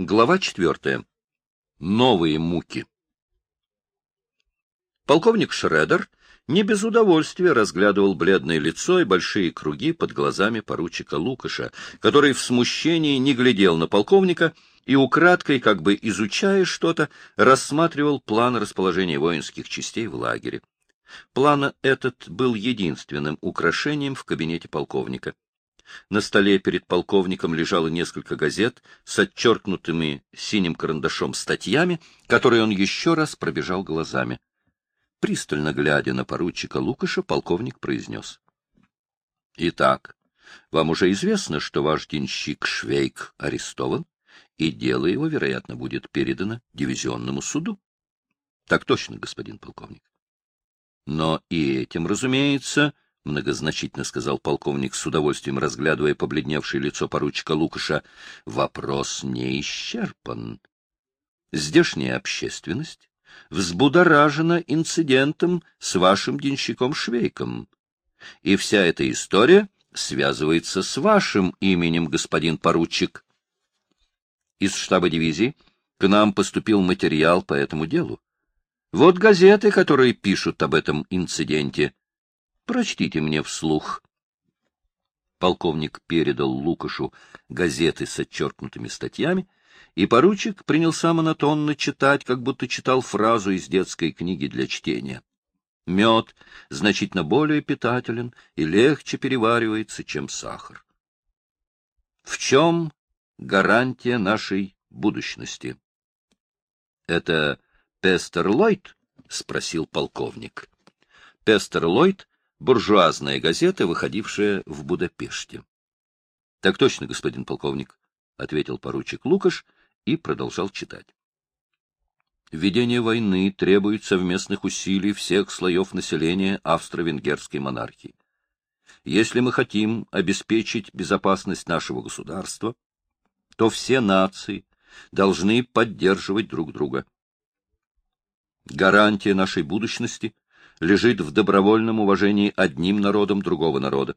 Глава четвертая. Новые муки. Полковник Шредер не без удовольствия разглядывал бледное лицо и большие круги под глазами поручика Лукаша, который в смущении не глядел на полковника и украдкой, как бы изучая что-то, рассматривал план расположения воинских частей в лагере. План этот был единственным украшением в кабинете полковника. На столе перед полковником лежало несколько газет с отчеркнутыми синим карандашом статьями, которые он еще раз пробежал глазами. Пристально глядя на поручика Лукаша, полковник произнес. — Итак, вам уже известно, что ваш денщик Швейк арестован, и дело его, вероятно, будет передано дивизионному суду? — Так точно, господин полковник. — Но и этим, разумеется, — многозначительно сказал полковник, с удовольствием разглядывая побледневшее лицо поручика Лукаша, — вопрос не исчерпан. Здешняя общественность взбудоражена инцидентом с вашим денщиком Швейком. И вся эта история связывается с вашим именем, господин поручик. Из штаба дивизии к нам поступил материал по этому делу. Вот газеты, которые пишут об этом инциденте. Прочтите мне вслух. Полковник передал Лукашу газеты с отчеркнутыми статьями, и поручик принялся монотонно читать, как будто читал фразу из детской книги для чтения. Мед значительно более питателен и легче переваривается, чем сахар. В чем гарантия нашей будущности? — Это Пестер Ллойд? — спросил полковник. Пестер Ллойд буржуазная газета, выходившая в Будапеште. — Так точно, господин полковник, — ответил поручик Лукаш и продолжал читать. Введение войны требует совместных усилий всех слоев населения австро-венгерской монархии. Если мы хотим обеспечить безопасность нашего государства, то все нации должны поддерживать друг друга. Гарантия нашей будущности лежит в добровольном уважении одним народом другого народа.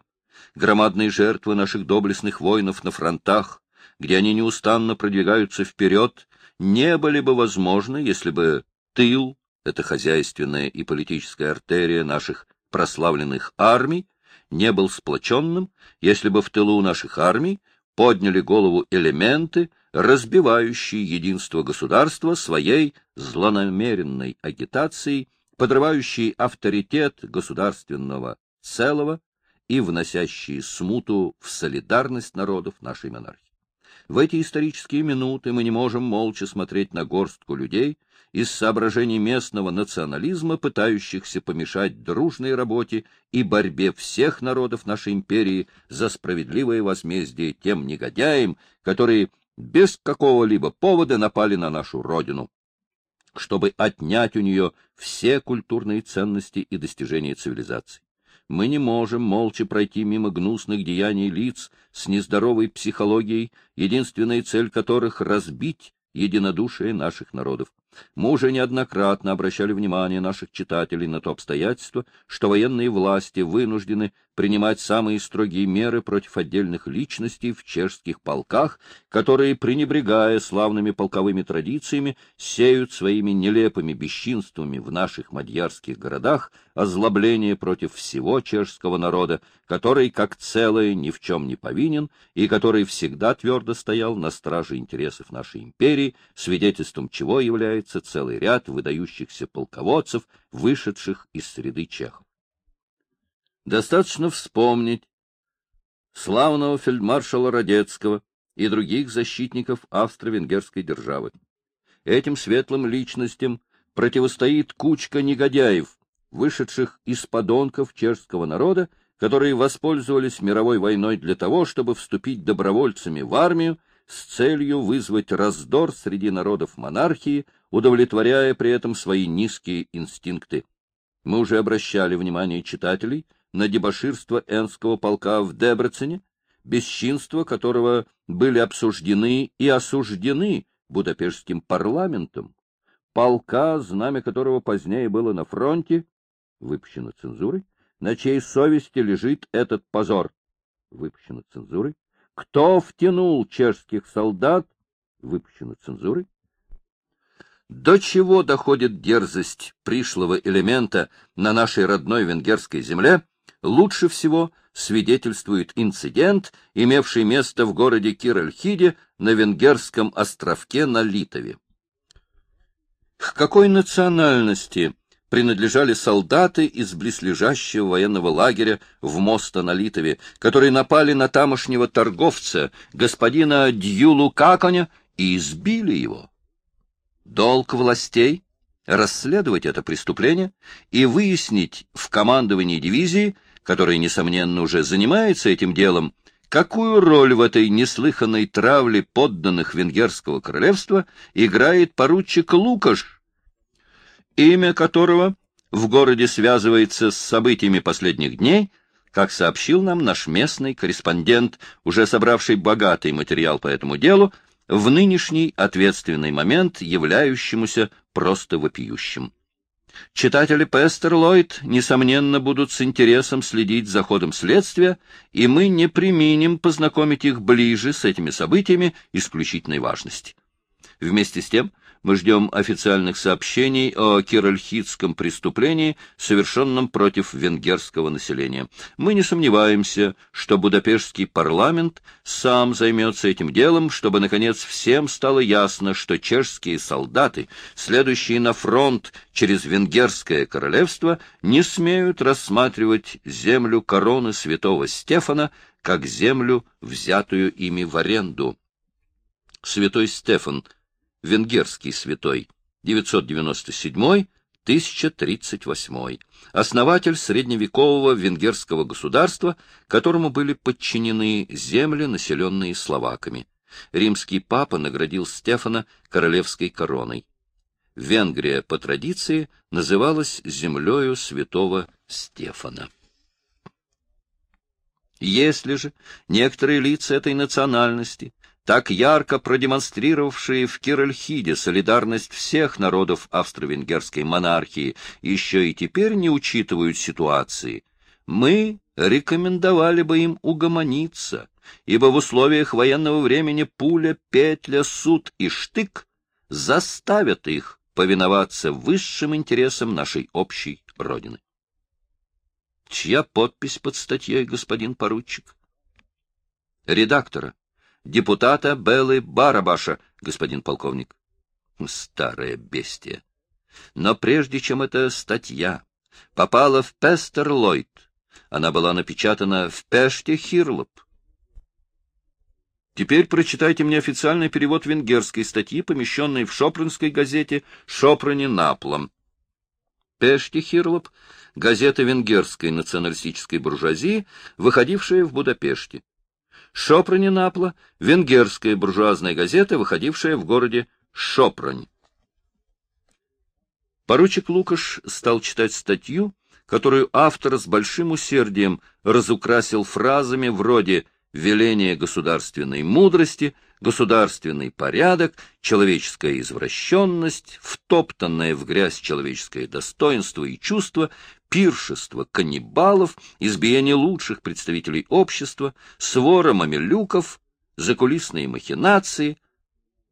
Громадные жертвы наших доблестных воинов на фронтах, где они неустанно продвигаются вперед, не были бы возможны, если бы тыл, это хозяйственная и политическая артерия наших прославленных армий, не был сплоченным, если бы в тылу наших армий подняли голову элементы, разбивающие единство государства своей злонамеренной агитацией подрывающие авторитет государственного целого и вносящие смуту в солидарность народов нашей монархии. В эти исторические минуты мы не можем молча смотреть на горстку людей из соображений местного национализма, пытающихся помешать дружной работе и борьбе всех народов нашей империи за справедливое возмездие тем негодяям, которые без какого-либо повода напали на нашу родину чтобы отнять у нее все культурные ценности и достижения цивилизации. Мы не можем молча пройти мимо гнусных деяний лиц с нездоровой психологией, единственная цель которых — разбить единодушие наших народов. Мы уже неоднократно обращали внимание наших читателей на то обстоятельство, что военные власти вынуждены принимать самые строгие меры против отдельных личностей в чешских полках, которые, пренебрегая славными полковыми традициями, сеют своими нелепыми бесчинствами в наших мадьярских городах озлобление против всего чешского народа, который, как целое, ни в чем не повинен и который всегда твердо стоял на страже интересов нашей империи, свидетельством чего является целый ряд выдающихся полководцев, вышедших из среды чехов. Достаточно вспомнить славного фельдмаршала Радецкого и других защитников австро-венгерской державы. Этим светлым личностям противостоит кучка негодяев, вышедших из подонков чешского народа, которые воспользовались мировой войной для того, чтобы вступить добровольцами в армию с целью вызвать раздор среди народов монархии, удовлетворяя при этом свои низкие инстинкты. Мы уже обращали внимание читателей на дебоширство Энского полка в Дебрецене, бесчинства которого были обсуждены и осуждены Будапештским парламентом, полка, знамя которого позднее было на фронте, выпущено цензурой, на чьей совести лежит этот позор, выпущено цензурой, кто втянул чешских солдат выпущено цензурой. До чего доходит дерзость пришлого элемента на нашей родной венгерской земле, лучше всего свидетельствует инцидент, имевший место в городе Киральхиде на венгерском островке на Литове. К какой национальности принадлежали солдаты из близлежащего военного лагеря в Моста на Литове, которые напали на тамошнего торговца, господина Дьюлу Каконя, и избили его? Долг властей — расследовать это преступление и выяснить в командовании дивизии, которая, несомненно, уже занимается этим делом, какую роль в этой неслыханной травле подданных Венгерского королевства играет поручик Лукаш, имя которого в городе связывается с событиями последних дней, как сообщил нам наш местный корреспондент, уже собравший богатый материал по этому делу, в нынешний ответственный момент являющемуся просто вопиющим. Читатели Пестер Ллойд, несомненно, будут с интересом следить за ходом следствия, и мы не применим познакомить их ближе с этими событиями исключительной важности. Вместе с тем, мы ждем официальных сообщений о киральхидском преступлении, совершенном против венгерского населения. Мы не сомневаемся, что Будапештский парламент сам займется этим делом, чтобы, наконец, всем стало ясно, что чешские солдаты, следующие на фронт через венгерское королевство, не смеют рассматривать землю короны святого Стефана как землю, взятую ими в аренду. Святой Стефан — венгерский святой, 997-1038, основатель средневекового венгерского государства, которому были подчинены земли, населенные словаками. Римский папа наградил Стефана королевской короной. Венгрия по традиции называлась землею святого Стефана. Если же некоторые лица этой национальности так ярко продемонстрировавшие в Киральхиде солидарность всех народов австро-венгерской монархии, еще и теперь не учитывают ситуации, мы рекомендовали бы им угомониться, ибо в условиях военного времени пуля, петля, суд и штык заставят их повиноваться высшим интересам нашей общей Родины. Чья подпись под статьей, господин поручик? Редактора депутата Беллы Барабаша, господин полковник. Старое бестие. Но прежде чем эта статья попала в Пестер Ллойд, она была напечатана в Пеште Хирлоп. Теперь прочитайте мне официальный перевод венгерской статьи, помещенной в шопринской газете «Шопране Наплом». Пеште Хирлоп — газета венгерской националистической буржуазии, выходившая в Будапеште. Шопрани Напла — венгерская буржуазная газета, выходившая в городе Шопрань. Поручик Лукаш стал читать статью, которую автор с большим усердием разукрасил фразами вроде «веление государственной мудрости», «государственный порядок», «человеческая извращенность», «втоптанное в грязь человеческое достоинство и чувство», пиршество каннибалов, избиение лучших представителей общества, свора мамилюков, закулисные махинации.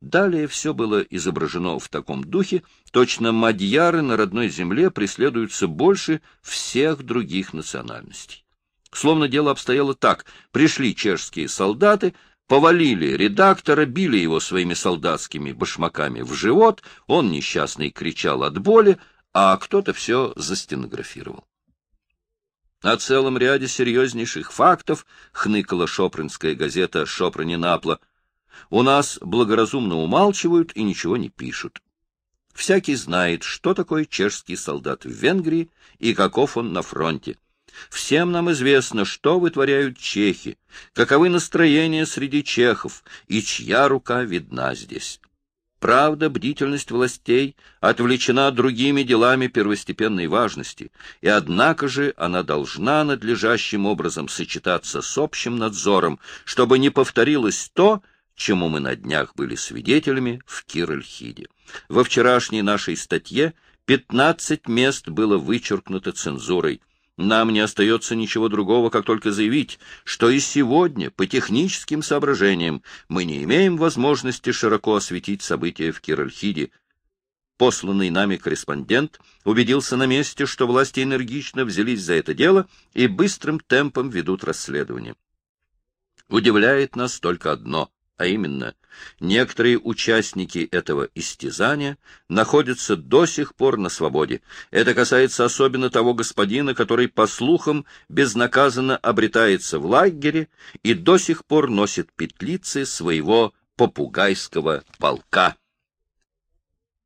Далее все было изображено в таком духе, точно мадьяры на родной земле преследуются больше всех других национальностей. Словно дело обстояло так. Пришли чешские солдаты, повалили редактора, били его своими солдатскими башмаками в живот, он несчастный кричал от боли, а кто-то все застенографировал. О целом ряде серьезнейших фактов хныкала шопринская газета «Шопрани Напла». У нас благоразумно умалчивают и ничего не пишут. Всякий знает, что такое чешский солдат в Венгрии и каков он на фронте. Всем нам известно, что вытворяют чехи, каковы настроения среди чехов и чья рука видна здесь. Правда, бдительность властей отвлечена другими делами первостепенной важности, и однако же она должна надлежащим образом сочетаться с общим надзором, чтобы не повторилось то, чему мы на днях были свидетелями в Киральхиде. Во вчерашней нашей статье 15 мест было вычеркнуто цензурой. Нам не остается ничего другого, как только заявить, что и сегодня, по техническим соображениям, мы не имеем возможности широко осветить события в Киральхиде. Посланный нами корреспондент убедился на месте, что власти энергично взялись за это дело и быстрым темпом ведут расследование. Удивляет нас только одно, а именно, некоторые участники этого истязания находятся до сих пор на свободе. Это касается особенно того господина, который, по слухам, безнаказанно обретается в лагере и до сих пор носит петлицы своего попугайского полка.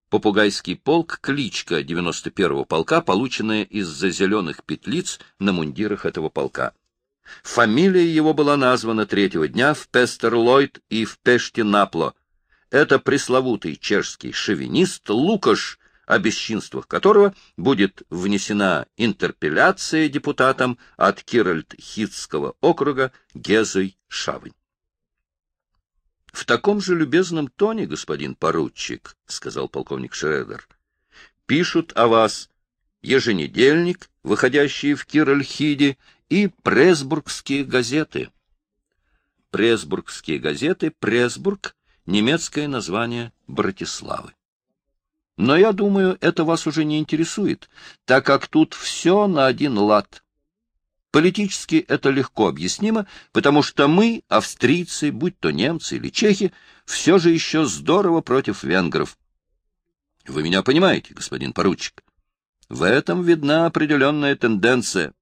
Попугайский полк — кличка 91-го полка, полученная из-за зеленых петлиц на мундирах этого полка. Фамилия его была названа третьего дня в Пестерлойд и в Пештинапло. Это пресловутый чешский шовинист Лукаш, о бесчинствах которого будет внесена интерпеляция депутатам от Киральд-Хитского округа Гезой Шавынь. — В таком же любезном тоне, господин поручик, — сказал полковник Шредер, — пишут о вас еженедельник, выходящий в Киральхиде, и Пресбургские газеты. Пресбургские газеты, Пресбург — немецкое название Братиславы. Но я думаю, это вас уже не интересует, так как тут все на один лад. Политически это легко объяснимо, потому что мы, австрийцы, будь то немцы или чехи, все же еще здорово против венгров. Вы меня понимаете, господин поручик? В этом видна определенная тенденция.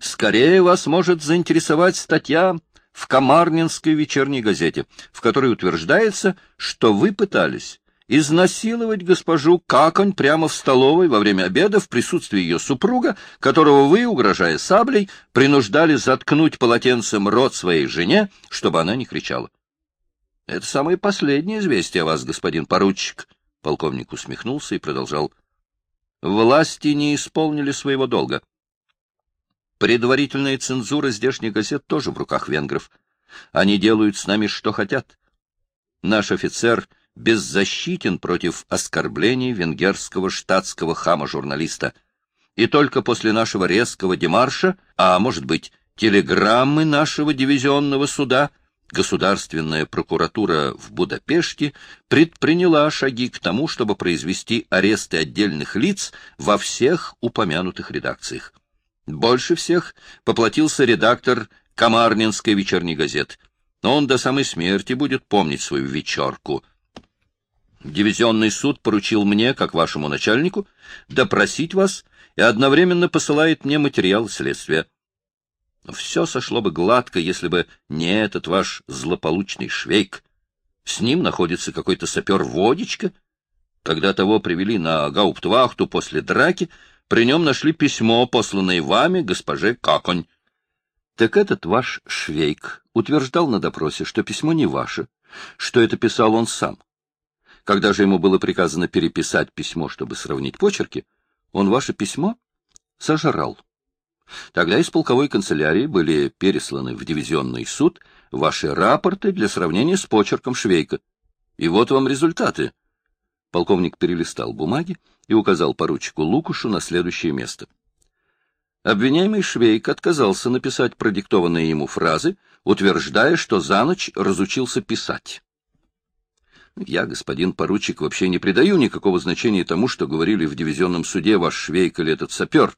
Скорее вас может заинтересовать статья в Комарнинской вечерней газете, в которой утверждается, что вы пытались изнасиловать госпожу Каконь прямо в столовой во время обеда в присутствии ее супруга, которого вы, угрожая саблей, принуждали заткнуть полотенцем рот своей жене, чтобы она не кричала. — Это самое последнее известие о вас, господин поручик. Полковник усмехнулся и продолжал. — Власти не исполнили своего долга. Предварительная цензура здешних газет тоже в руках венгров. Они делают с нами что хотят. Наш офицер беззащитен против оскорблений венгерского штатского хама-журналиста. И только после нашего резкого демарша, а, может быть, телеграммы нашего дивизионного суда, Государственная прокуратура в Будапеште предприняла шаги к тому, чтобы произвести аресты отдельных лиц во всех упомянутых редакциях. Больше всех поплатился редактор Комарнинской вечерней газеты. Он до самой смерти будет помнить свою вечерку. Дивизионный суд поручил мне, как вашему начальнику, допросить вас и одновременно посылает мне материал следствия. Все сошло бы гладко, если бы не этот ваш злополучный швейк. С ним находится какой-то сапер-водичка. Когда того привели на гауптвахту после драки, при нем нашли письмо, посланное вами, госпоже Каконь. Так этот ваш Швейк утверждал на допросе, что письмо не ваше, что это писал он сам. Когда же ему было приказано переписать письмо, чтобы сравнить почерки, он ваше письмо сожрал. Тогда из полковой канцелярии были пересланы в дивизионный суд ваши рапорты для сравнения с почерком Швейка. И вот вам результаты. Полковник перелистал бумаги и указал поручику Лукушу на следующее место. Обвиняемый Швейк отказался написать продиктованные ему фразы, утверждая, что за ночь разучился писать. Я, господин поручик, вообще не придаю никакого значения тому, что говорили в дивизионном суде ваш Швейк или этот сапер.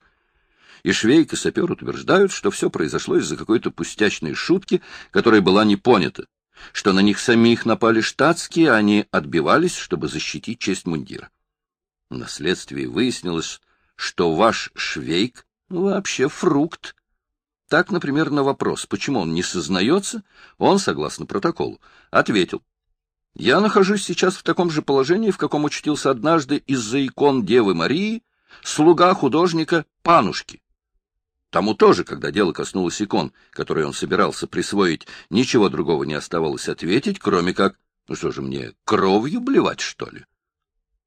И Швейк и сапер утверждают, что все произошло из-за какой-то пустячной шутки, которая была не понята что на них самих напали штатские, а они отбивались, чтобы защитить честь мундира. На следствии выяснилось, что ваш швейк вообще фрукт. Так, например, на вопрос, почему он не сознается, он, согласно протоколу, ответил. Я нахожусь сейчас в таком же положении, в каком очутился однажды из-за икон Девы Марии слуга художника Панушки. Тому тоже, когда дело коснулось икон, которые он собирался присвоить, ничего другого не оставалось ответить, кроме как, ну что же мне, кровью блевать, что ли?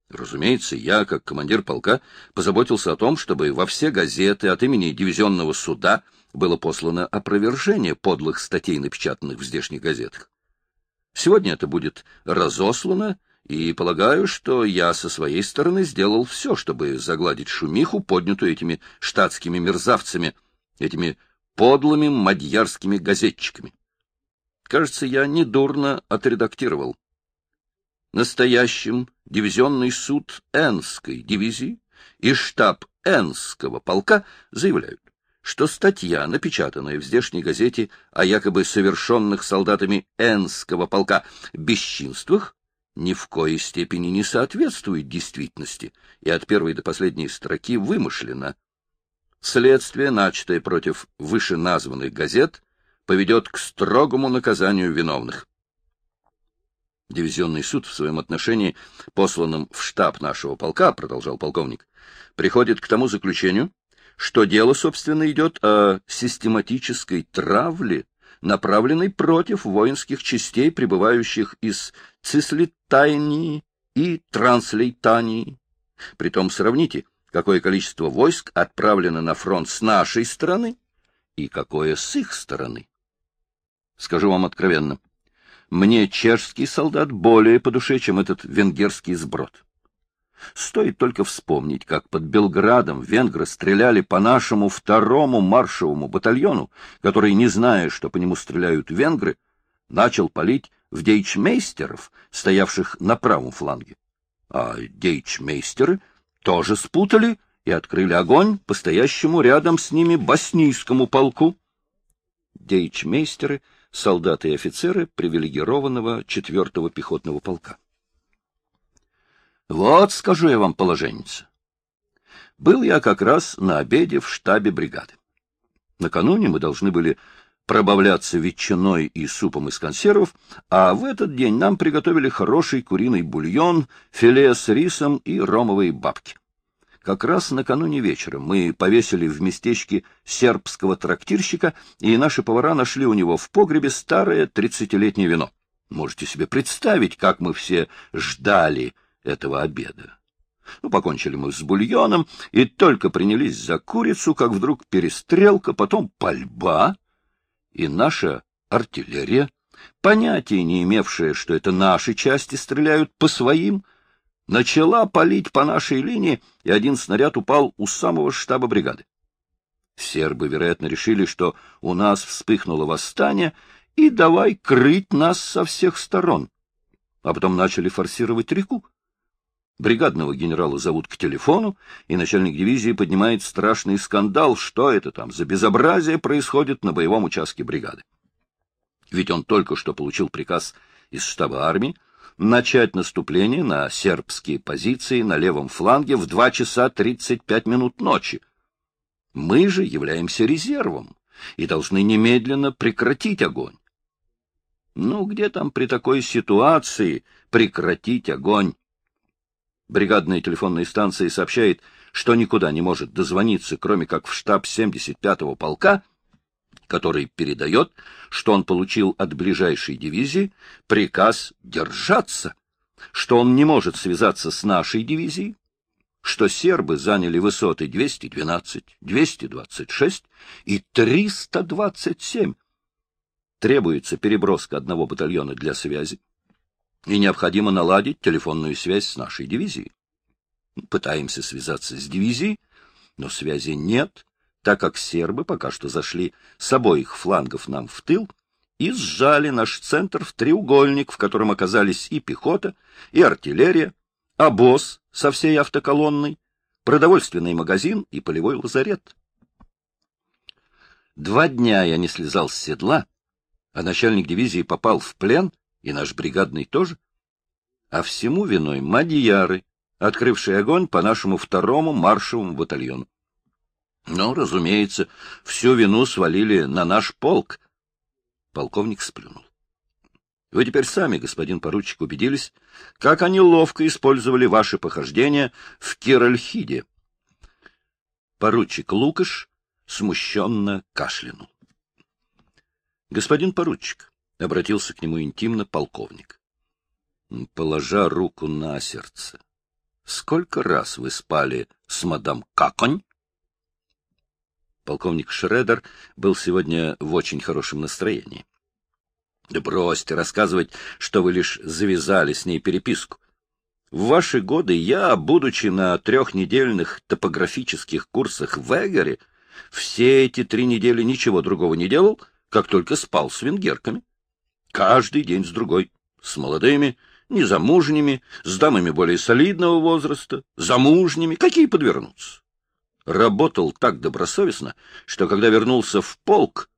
Разумеется, я, как командир полка, позаботился о том, чтобы во все газеты от имени дивизионного суда было послано опровержение подлых статей, напечатанных в здешних газетах. Сегодня это будет разослано и полагаю, что я со своей стороны сделал все, чтобы загладить шумиху, поднятую этими штатскими мерзавцами, этими подлыми мадьярскими газетчиками. Кажется, я недурно отредактировал. Настоящим дивизионный суд Энской дивизии и штаб Энского полка заявляют, что статья, напечатанная в здешней газете о якобы совершенных солдатами Энского полка бесчинствах, ни в коей степени не соответствует действительности и от первой до последней строки вымышлена. Следствие, начатое против вышеназванных газет, поведет к строгому наказанию виновных. Дивизионный суд в своем отношении, посланном в штаб нашего полка, продолжал полковник, приходит к тому заключению, что дело, собственно, идет о систематической травле направленный против воинских частей, прибывающих из Цислитании и Транслейтании. Притом сравните, какое количество войск отправлено на фронт с нашей стороны и какое с их стороны. Скажу вам откровенно, мне чешский солдат более по душе, чем этот венгерский сброд. Стоит только вспомнить, как под Белградом венгры стреляли по нашему второму маршевому батальону, который, не зная, что по нему стреляют венгры, начал палить в дейчмейстеров, стоявших на правом фланге. А дейчмейстеры тоже спутали и открыли огонь по стоящему рядом с ними боснийскому полку. Дейчмейстеры — солдаты и офицеры привилегированного 4-го пехотного полка. Вот, скажу я вам, положенница. Был я как раз на обеде в штабе бригады. Накануне мы должны были пробавляться ветчиной и супом из консервов, а в этот день нам приготовили хороший куриный бульон, филе с рисом и ромовые бабки. Как раз накануне вечером мы повесили в местечке сербского трактирщика, и наши повара нашли у него в погребе старое тридцатилетнее вино. Можете себе представить, как мы все ждали этого обеда. Ну, покончили мы с бульоном и только принялись за курицу, как вдруг перестрелка, потом пальба, и наша артиллерия, понятия не имевшая, что это наши части стреляют по своим, начала палить по нашей линии, и один снаряд упал у самого штаба бригады. Сербы, вероятно, решили, что у нас вспыхнуло восстание, и давай крыть нас со всех сторон. А потом начали форсировать реку. Бригадного генерала зовут к телефону, и начальник дивизии поднимает страшный скандал, что это там за безобразие происходит на боевом участке бригады. Ведь он только что получил приказ из штаба армии начать наступление на сербские позиции на левом фланге в 2 часа 35 минут ночи. Мы же являемся резервом и должны немедленно прекратить огонь. Ну, где там при такой ситуации прекратить огонь? Бригадная телефонная станция сообщает, что никуда не может дозвониться, кроме как в штаб 75-го полка, который передает, что он получил от ближайшей дивизии приказ держаться, что он не может связаться с нашей дивизией, что сербы заняли высоты 212, 226 и 327. Требуется переброска одного батальона для связи и необходимо наладить телефонную связь с нашей дивизией. Пытаемся связаться с дивизией, но связи нет, так как сербы пока что зашли с обоих флангов нам в тыл и сжали наш центр в треугольник, в котором оказались и пехота, и артиллерия, обоз со всей автоколонной, продовольственный магазин и полевой лазарет. Два дня я не слезал с седла, а начальник дивизии попал в плен — и наш бригадный тоже. А всему виной мадьяры, открывшие огонь по нашему второму маршевому батальону. Но, разумеется, всю вину свалили на наш полк. Полковник сплюнул. Вы теперь сами, господин поручик, убедились, как они ловко использовали ваши похождения в Киральхиде. Поручик Лукаш смущенно кашлянул. Господин поручик, — обратился к нему интимно полковник. Положа руку на сердце. — Сколько раз вы спали с мадам Каконь? Полковник Шредер был сегодня в очень хорошем настроении. — Да бросьте рассказывать, что вы лишь завязали с ней переписку. В ваши годы я, будучи на трехнедельных топографических курсах в Эгоре, все эти три недели ничего другого не делал, как только спал с венгерками. Каждый день с другой, с молодыми, незамужними, с дамами более солидного возраста, замужними, какие подвернутся. Работал так добросовестно, что когда вернулся в полк,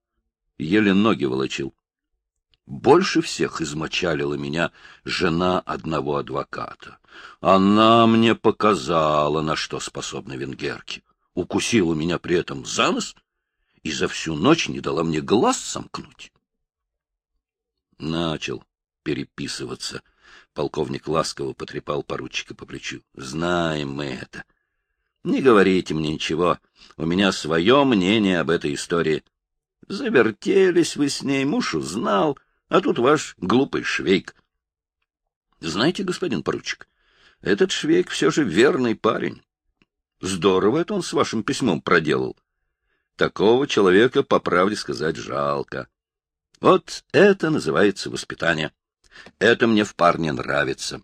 еле ноги волочил. Больше всех измочалила меня жена одного адвоката. Она мне показала, на что способны венгерки. Укусила меня при этом за нос и за всю ночь не дала мне глаз сомкнуть. Начал переписываться. Полковник ласково потрепал поручика по плечу. Знаем мы это. Не говорите мне ничего. У меня свое мнение об этой истории. Завертелись вы с ней, муж узнал, а тут ваш глупый швейк. Знаете, господин поручик, этот швейк все же верный парень. Здорово это он с вашим письмом проделал. Такого человека, по правде сказать, жалко. Вот это называется воспитание. Это мне в парне нравится.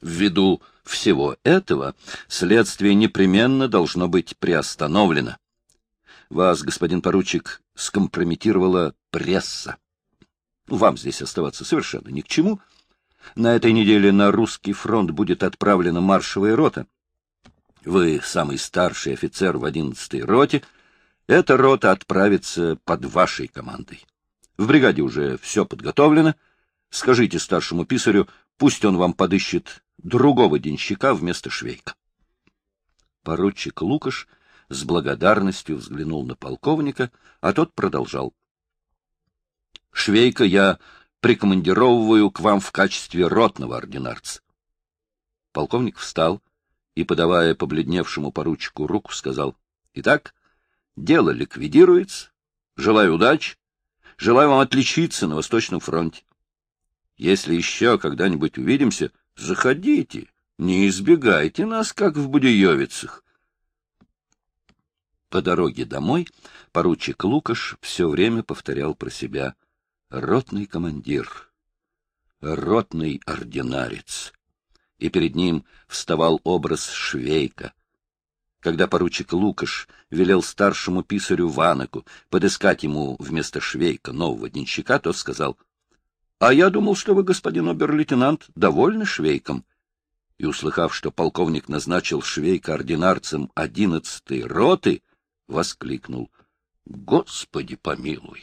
Ввиду всего этого следствие непременно должно быть приостановлено. Вас, господин поручик, скомпрометировала пресса. Вам здесь оставаться совершенно ни к чему. На этой неделе на русский фронт будет отправлена маршевая рота. Вы самый старший офицер в одиннадцатой роте. Эта рота отправится под вашей командой. В бригаде уже все подготовлено. Скажите старшему писарю, пусть он вам подыщет другого денщика вместо швейка. Поручик Лукаш с благодарностью взглянул на полковника, а тот продолжал. Швейка я прикомандировываю к вам в качестве ротного ординарца. Полковник встал и, подавая побледневшему поручику руку, сказал, — Итак, дело ликвидируется. Желаю удачи. Желаю вам отличиться на Восточном фронте. Если еще когда-нибудь увидимся, заходите, не избегайте нас, как в Будеевицах. По дороге домой поручик Лукаш все время повторял про себя — ротный командир, ротный ординарец. И перед ним вставал образ швейка. Когда поручик Лукаш велел старшему писарю Ванаку подыскать ему вместо швейка нового денщика, тот сказал, — А я думал, что вы, господин обер-лейтенант, довольны швейком. И, услыхав, что полковник назначил швейка ординарцем одиннадцатой роты, воскликнул, — Господи помилуй!